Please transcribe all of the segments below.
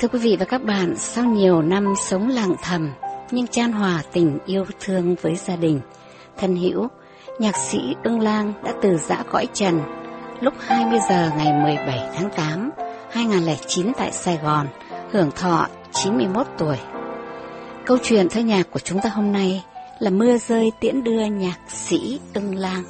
Thưa quý vị và các bạn, sau nhiều năm sống lặng thầm nhưng chan hòa tình yêu thương với gia đình, thân hữu, nhạc sĩ Ưng Lang đã từ giã cõi trần lúc 20 giờ ngày 17 tháng 8, 2009 tại Sài Gòn, hưởng thọ 91 tuổi. Câu chuyện thơ nhạc của chúng ta hôm nay là Mưa rơi tiễn đưa nhạc sĩ Ưng Lang.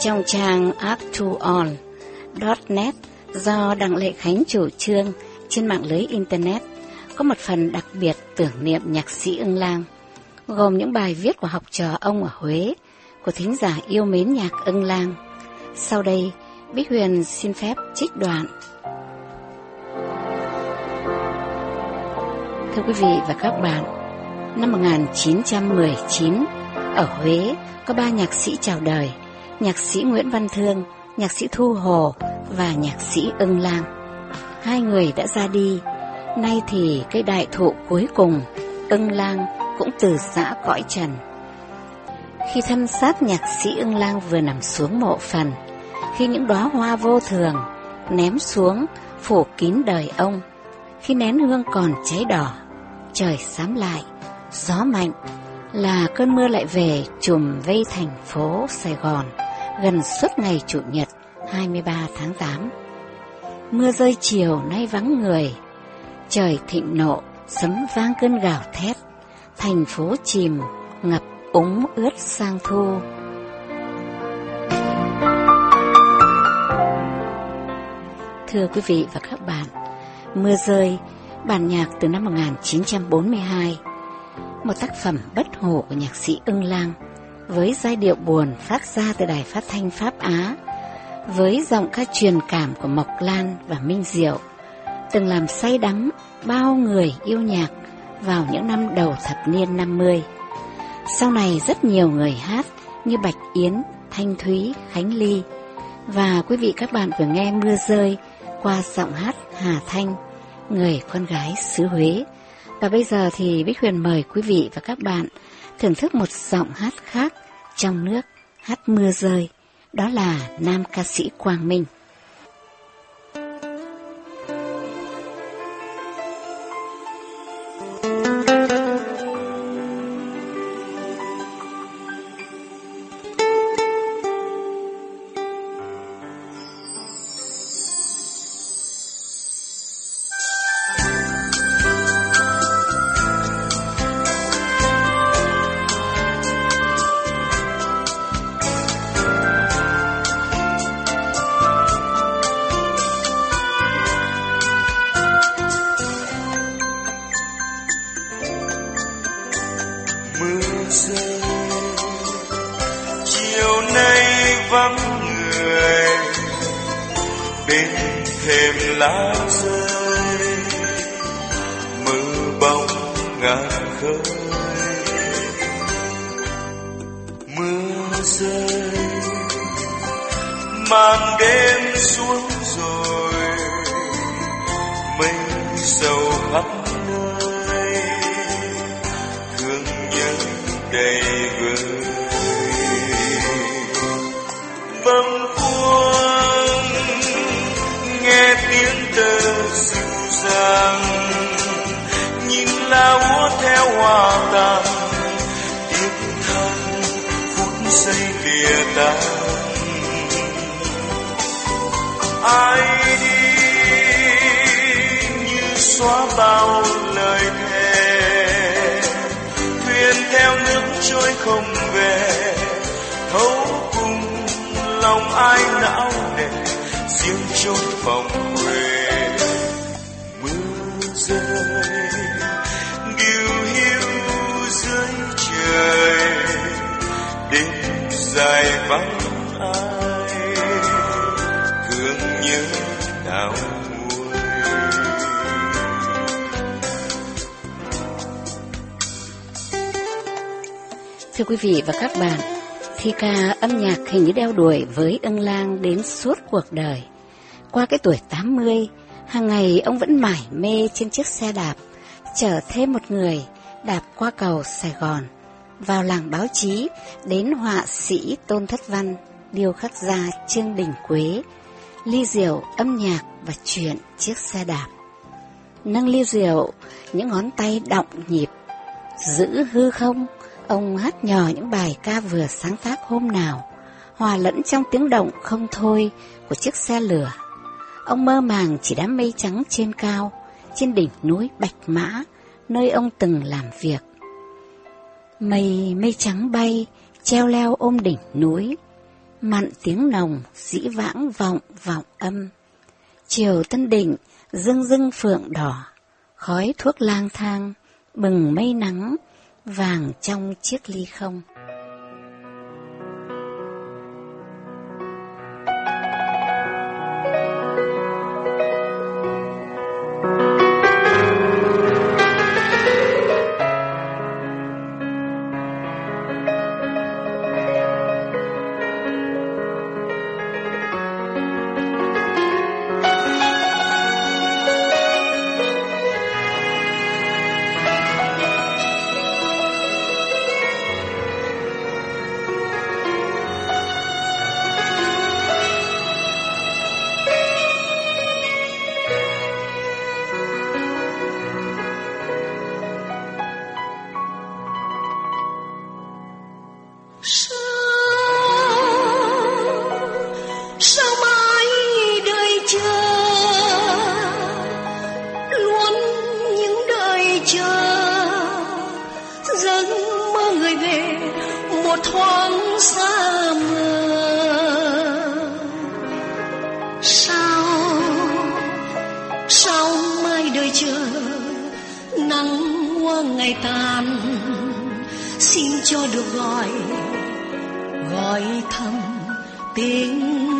Trong trang artuon.net do Đặng Lệ Khánh chủ trương trên mạng lưới Internet có một phần đặc biệt tưởng niệm nhạc sĩ ưng lang, gồm những bài viết của học trò ông ở Huế, của thính giả yêu mến nhạc ưng lang. Sau đây, Bích Huyền xin phép trích đoạn. Thưa quý vị và các bạn, năm 1919, ở Huế có ba nhạc sĩ chào đời, nhạc sĩ Nguyễn Văn Thương, nhạc sĩ Thu Hồ và nhạc sĩ Ưng Lang. Hai người đã ra đi, nay thì cây đại thụ cuối cùng, Ưng Lang cũng từ giã cõi trần. Khi thăm sát nhạc sĩ Ưng Lang vừa nằm xuống mộ phần, khi những đóa hoa vô thường ném xuống phủ kín đời ông, khi nén hương còn cháy đỏ, trời xám lại, gió mạnh là cơn mưa lại về trùm vây thành phố Sài Gòn gần suốt ngày Chủ nhật 23 tháng 8. Mưa rơi chiều nay vắng người, trời thịnh nộ, sấm vang cơn gào thét, thành phố chìm, ngập úng ướt sang thu. Thưa quý vị và các bạn, Mưa rơi, bản nhạc từ năm 1942 một tác phẩm bất hủ của nhạc sĩ ưng lang với giai điệu buồn phát ra từ đài phát thanh Pháp Á với giọng ca truyền cảm của Mộc Lan và Minh Diệu từng làm say đắm bao người yêu nhạc vào những năm đầu thập niên 50. Sau này rất nhiều người hát như Bạch Yến, Thanh Thúy, Khánh Ly và quý vị các bạn vừa nghe Mưa Rơi qua giọng hát Hà Thanh, người con gái xứ Huế và bây giờ thì Bích Huyền mời quý vị và các bạn thưởng thức một giọng hát khác trong nước, hát mưa rơi. Đó là nam ca sĩ Quang Minh. Bóng ngàn khơi. Mưa rơi màn đêm xuống rồi mây sầu khắp nơi, thương nhớ đầy trôi không về. Thấu cùng lòng ai não nề, riêng chốn phòng quê. Mưa rơi điều hiu dưới trời. Đêm dài vắng ai, thương nhớ nào Thưa quý vị và các bạn, thi ca âm nhạc hình như đeo đuổi với ưng lang đến suốt cuộc đời. Qua cái tuổi 80, hàng ngày ông vẫn mải mê trên chiếc xe đạp, chở thêm một người đạp qua cầu Sài Gòn, vào làng báo chí, đến họa sĩ Tôn Thất Văn, điêu khắc gia Trương Đình Quế, ly rượu, âm nhạc và chuyện chiếc xe đạp. Nâng ly rượu, những ngón tay động nhịp, giữ hư không, ông hát nhỏ những bài ca vừa sáng tác hôm nào, hòa lẫn trong tiếng động không thôi của chiếc xe lửa. Ông mơ màng chỉ đám mây trắng trên cao, trên đỉnh núi Bạch Mã, nơi ông từng làm việc. Mây mây trắng bay, treo leo ôm đỉnh núi, mặn tiếng nồng dĩ vãng vọng vọng âm. Chiều tân định, dưng dưng phượng đỏ, khói thuốc lang thang, bừng mây nắng, vàng trong chiếc ly không. Một thoáng xa mờ. Sao sao mai đời chờ, nắng hoa ngày tàn? Xin cho được gọi gọi thăm tiếng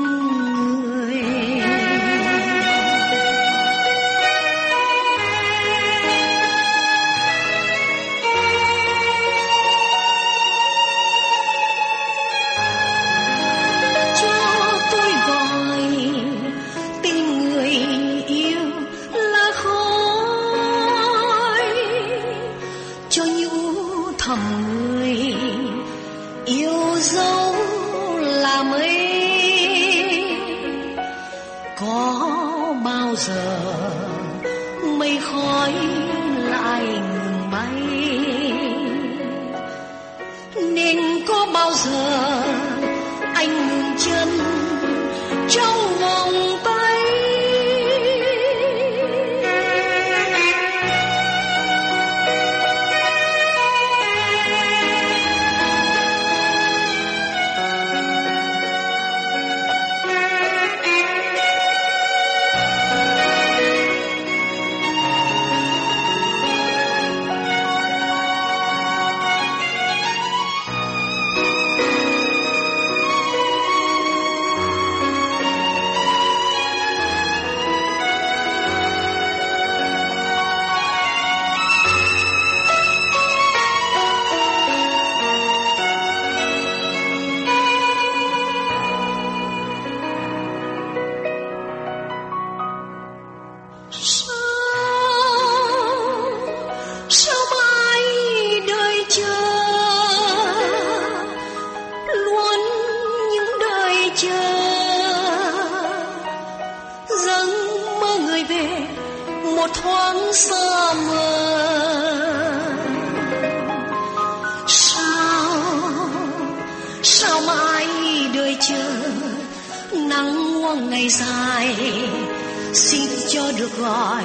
xin cho được gọi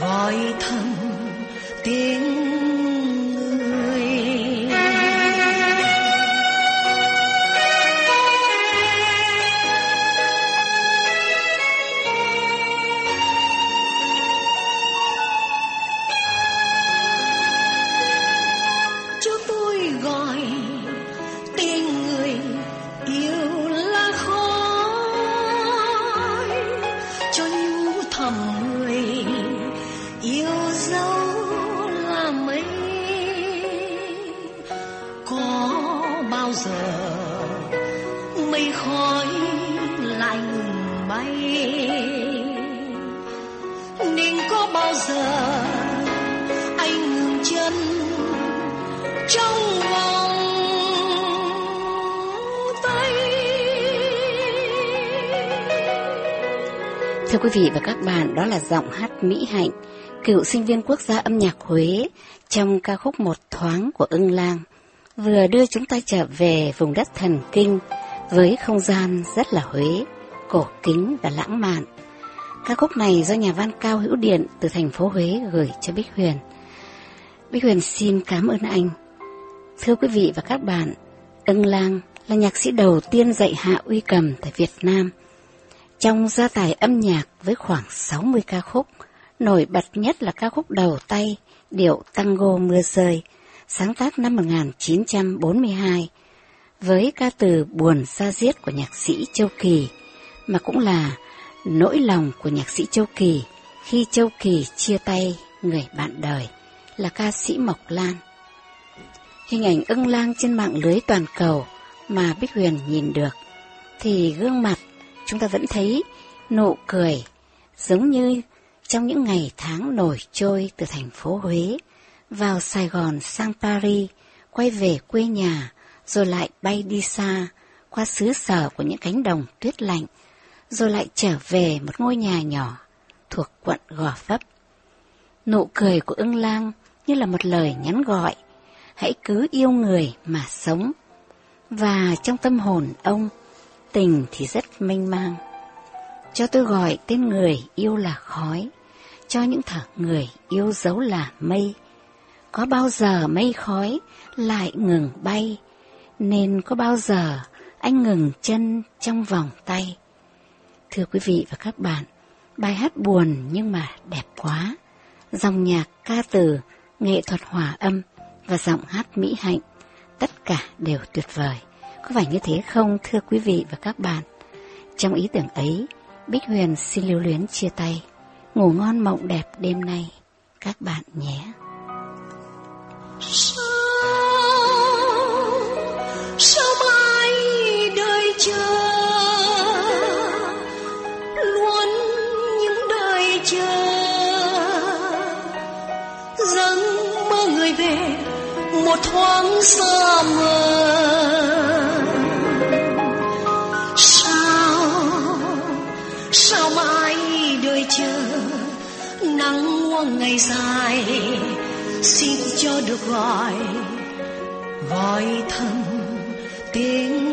gọi thân tiếng Thưa quý vị và các bạn, đó là giọng hát Mỹ Hạnh, cựu sinh viên quốc gia âm nhạc Huế trong ca khúc Một thoáng của ưng lang, vừa đưa chúng ta trở về vùng đất thần kinh với không gian rất là Huế, cổ kính và lãng mạn. Ca khúc này do nhà văn Cao Hữu Điện từ thành phố Huế gửi cho Bích Huyền. Bích Huyền xin cảm ơn anh. Thưa quý vị và các bạn, ưng lang là nhạc sĩ đầu tiên dạy hạ uy cầm tại Việt Nam. Trong gia tài âm nhạc với khoảng 60 ca khúc, nổi bật nhất là ca khúc đầu tay điệu tango mưa rơi, sáng tác năm 1942, với ca từ buồn xa diết của nhạc sĩ Châu Kỳ, mà cũng là nỗi lòng của nhạc sĩ Châu Kỳ khi Châu Kỳ chia tay người bạn đời là ca sĩ Mộc Lan. Hình ảnh ưng lang trên mạng lưới toàn cầu mà Bích Huyền nhìn được, thì gương mặt chúng ta vẫn thấy nụ cười giống như trong những ngày tháng nổi trôi từ thành phố Huế vào Sài Gòn sang Paris, quay về quê nhà, rồi lại bay đi xa qua xứ sở của những cánh đồng tuyết lạnh, rồi lại trở về một ngôi nhà nhỏ thuộc quận Gò Vấp. Nụ cười của ưng lang như là một lời nhắn gọi, hãy cứ yêu người mà sống. Và trong tâm hồn ông, tình thì rất mênh mang. Cho tôi gọi tên người yêu là khói, cho những thở người yêu dấu là mây. Có bao giờ mây khói lại ngừng bay, nên có bao giờ anh ngừng chân trong vòng tay. Thưa quý vị và các bạn, bài hát buồn nhưng mà đẹp quá. Dòng nhạc ca từ, nghệ thuật hòa âm và giọng hát mỹ hạnh, tất cả đều tuyệt vời. Có phải như thế không thưa quý vị và các bạn? Trong ý tưởng ấy, Bích Huyền xin lưu luyến chia tay. Ngủ ngon mộng đẹp đêm nay, các bạn nhé. sao sao mãi đời chờ luôn những đời chờ dâng mơ người về một thoáng xa mờ ngày dài xin cho được gọi gọi thầm tiếng